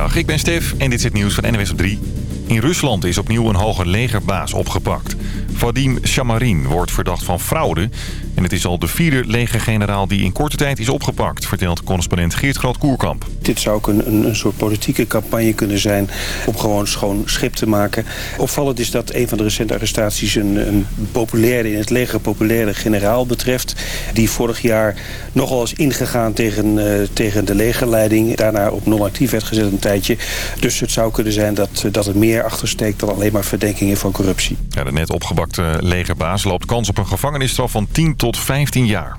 Ik ben Stef en dit is het nieuws van NWS op 3. In Rusland is opnieuw een hoge legerbaas opgepakt. Vadim Shamarin wordt verdacht van fraude. En het is al de vierde legergeneraal die in korte tijd is opgepakt... vertelt correspondent Geert Groot-Koerkamp. Dit zou ook een, een, soort politieke campagne kunnen zijn... om gewoon schoon schip te maken. Opvallend is dat een van de recente arrestaties... een, een populaire, in het leger populaire generaal betreft... die vorig jaar nogal is ingegaan tegen, uh, tegen de legerleiding... daarna op non-actief werd gezet een tijdje. Dus het zou kunnen zijn dat, dat er meer achter steekt... dan alleen maar verdenkingen van corruptie. Ja, de net opgebakte legerbaas loopt kans op een gevangenisstraf van 10 tot 15 jaar.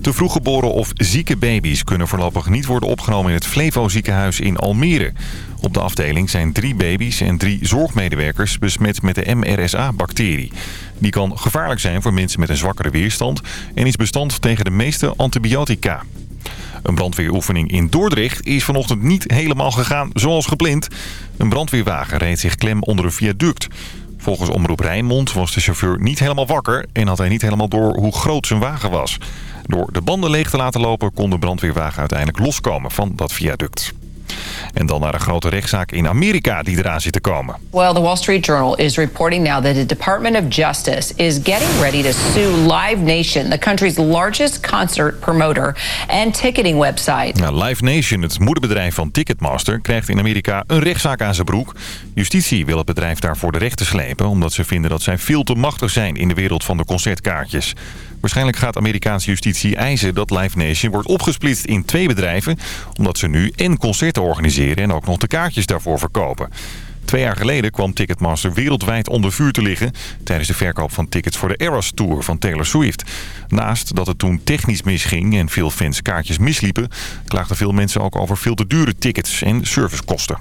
Te vroeg geboren of zieke baby's kunnen voorlopig niet worden opgenomen in het Flevo ziekenhuis in Almere. Op de afdeling zijn drie baby's en drie zorgmedewerkers besmet met de MRSA-bacterie. Die kan gevaarlijk zijn voor mensen met een zwakkere weerstand en is bestand tegen de meeste antibiotica. Een brandweeroefening in Dordrecht is vanochtend niet helemaal gegaan zoals gepland. Een brandweerwagen reed zich klem onder een viaduct. Volgens Omroep Rijnmond was de chauffeur niet helemaal wakker... en had hij niet helemaal door hoe groot zijn wagen was. Door de banden leeg te laten lopen kon de brandweerwagen uiteindelijk loskomen van dat viaduct. En dan naar een grote rechtszaak in Amerika die eraan zit te komen. Well, the Wall Street Journal is reporting now that the Department of Justice is getting ready to sue Live Nation, the country's largest concert promoter and ticketing website. Nou, Live Nation, het moederbedrijf van Ticketmaster, krijgt in Amerika een rechtszaak aan zijn broek. Justitie wil het bedrijf daarvoor de rechter slepen, omdat ze vinden dat zij veel te machtig zijn in de wereld van de concertkaartjes. Waarschijnlijk gaat Amerikaanse justitie eisen dat Live Nation wordt opgesplitst in twee bedrijven... omdat ze nu en organiseren en ook nog de kaartjes daarvoor verkopen. Twee jaar geleden kwam Ticketmaster wereldwijd onder vuur te liggen... tijdens de verkoop van tickets voor de Eras Tour van Taylor Swift. Naast dat het toen technisch misging en veel fans kaartjes misliepen... klaagden veel mensen ook over veel te dure tickets en servicekosten.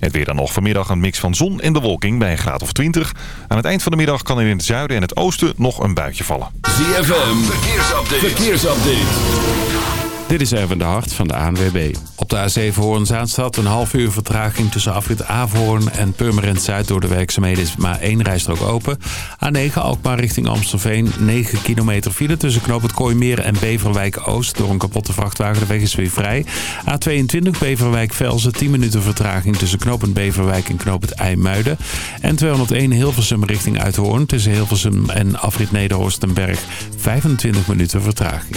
Het weer dan nog vanmiddag een mix van zon en bewolking bij een graad of 20. Aan het eind van de middag kan er in het zuiden en het oosten nog een buitje vallen. ZFM, verkeersupdate. verkeersupdate. Dit is even de hart van de ANWB. Op de A7 Hoorn-Zaanstad een half uur vertraging tussen afrit Averhoorn en Purmerend Zuid door de werkzaamheden is maar één rijstrook open. A9 Alkmaar richting Amstelveen 9 kilometer file tussen Knoop het Kooimeer en Beverwijk Oost door een kapotte vrachtwagen. De weg is weer vrij. A22 Beverwijk Velzen 10 minuten vertraging tussen Knoop Beverwijk en Knoop het IJmuiden. En 201 Hilversum richting Uithoorn tussen Hilversum en afrit Nederhorstenberg 25 minuten vertraging.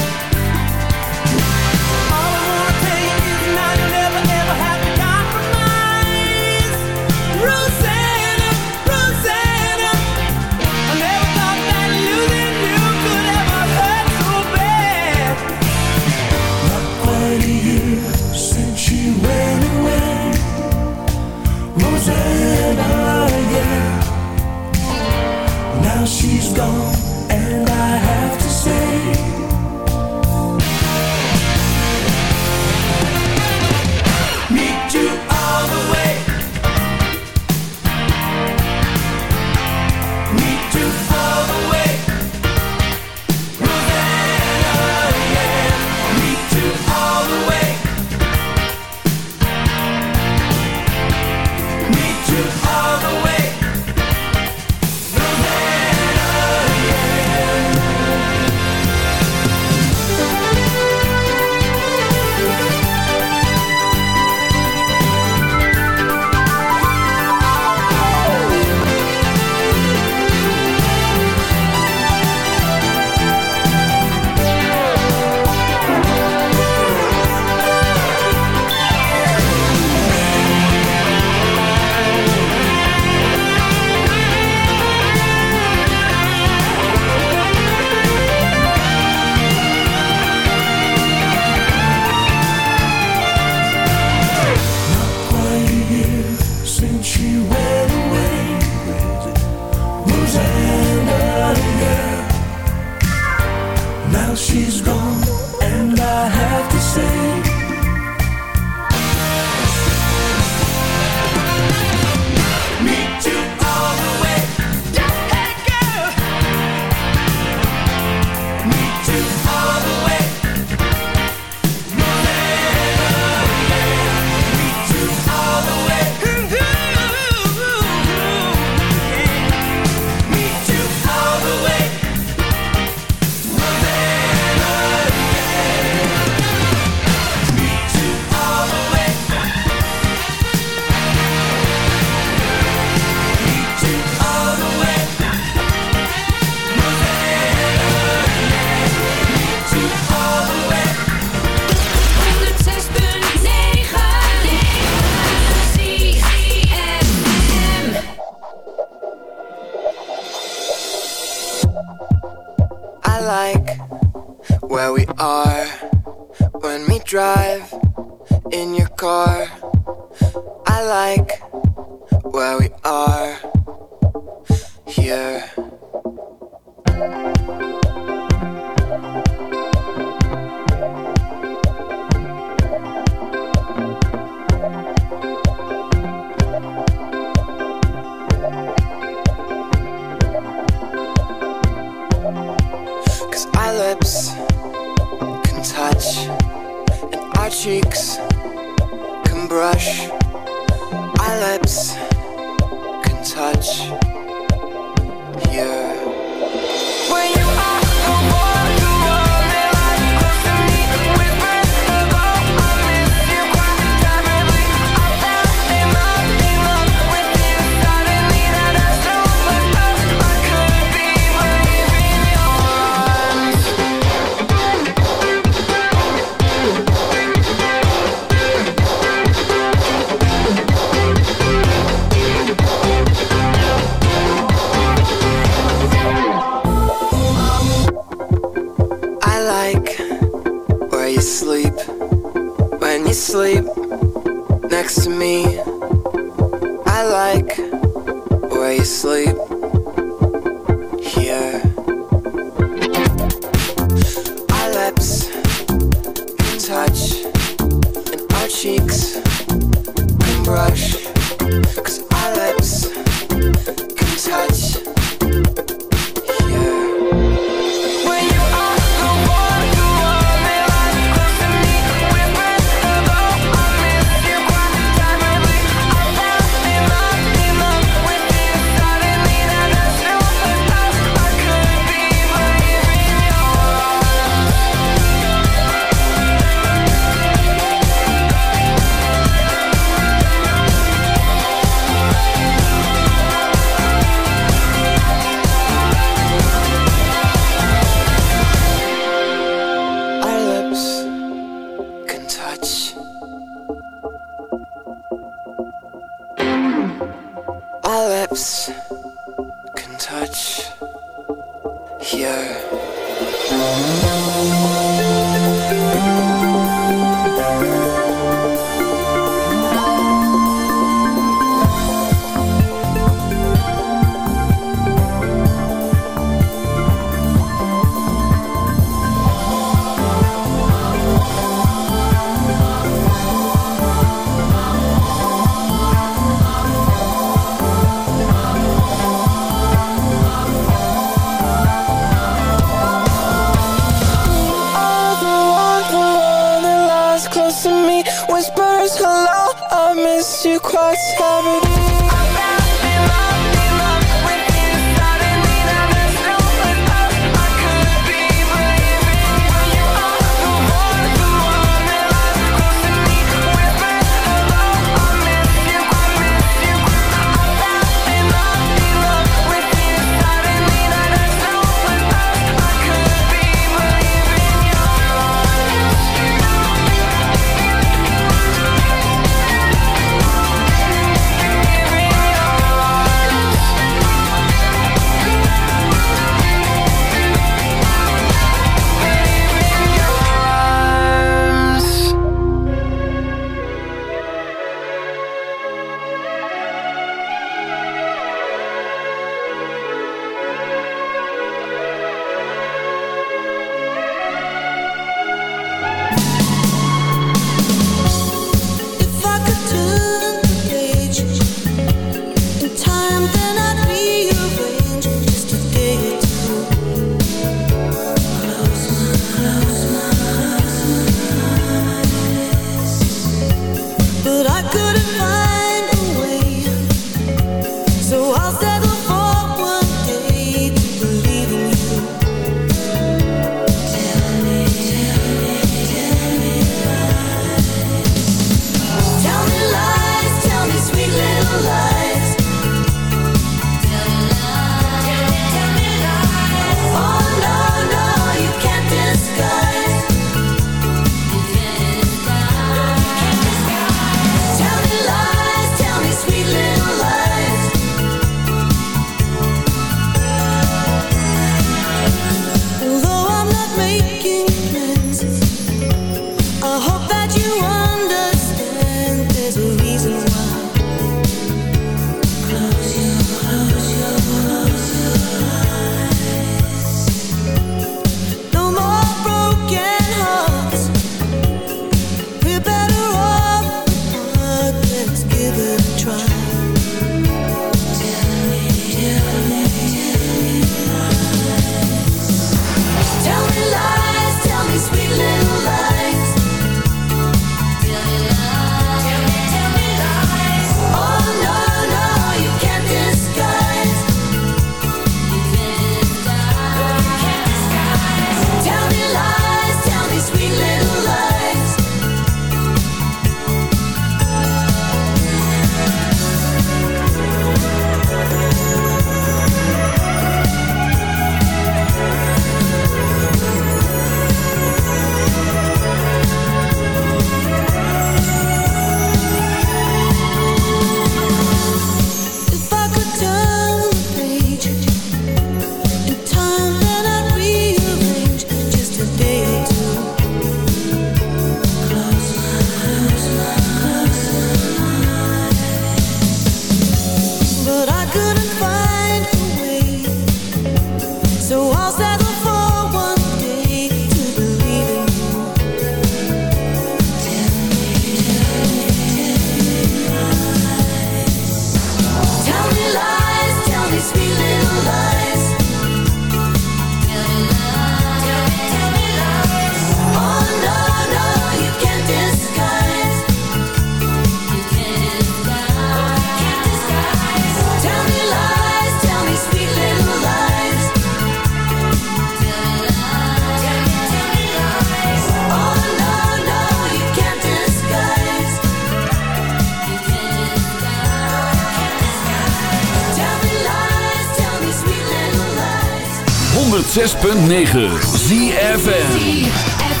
106.9 ZFN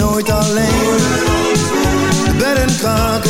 nooit alleen. De bedden kraken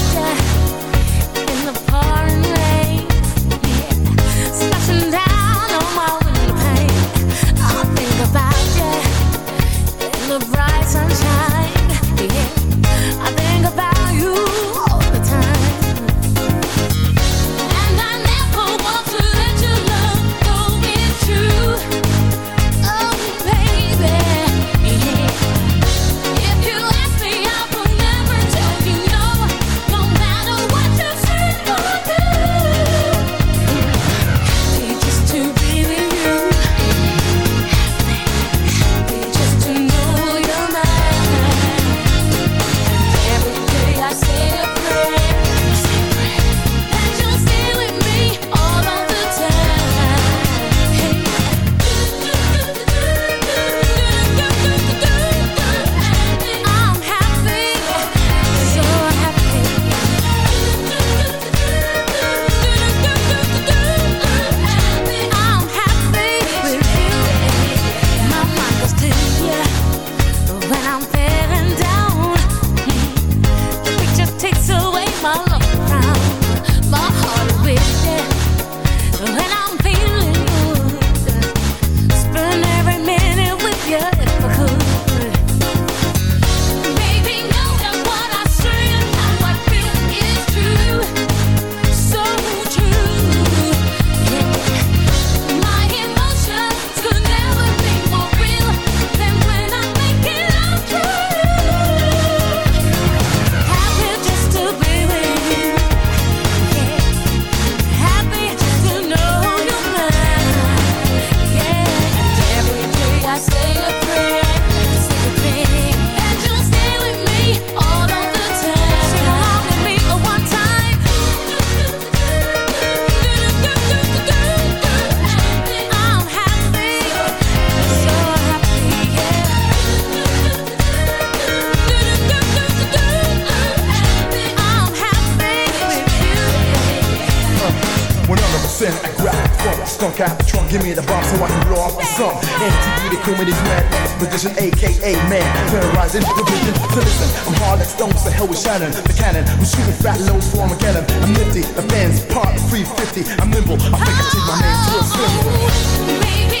hell with Shannon, the cannon. I'm shooting fat low for Armageddon. I'm nifty, the fans part 350. I'm nimble, I think I take my name to a swim. Baby.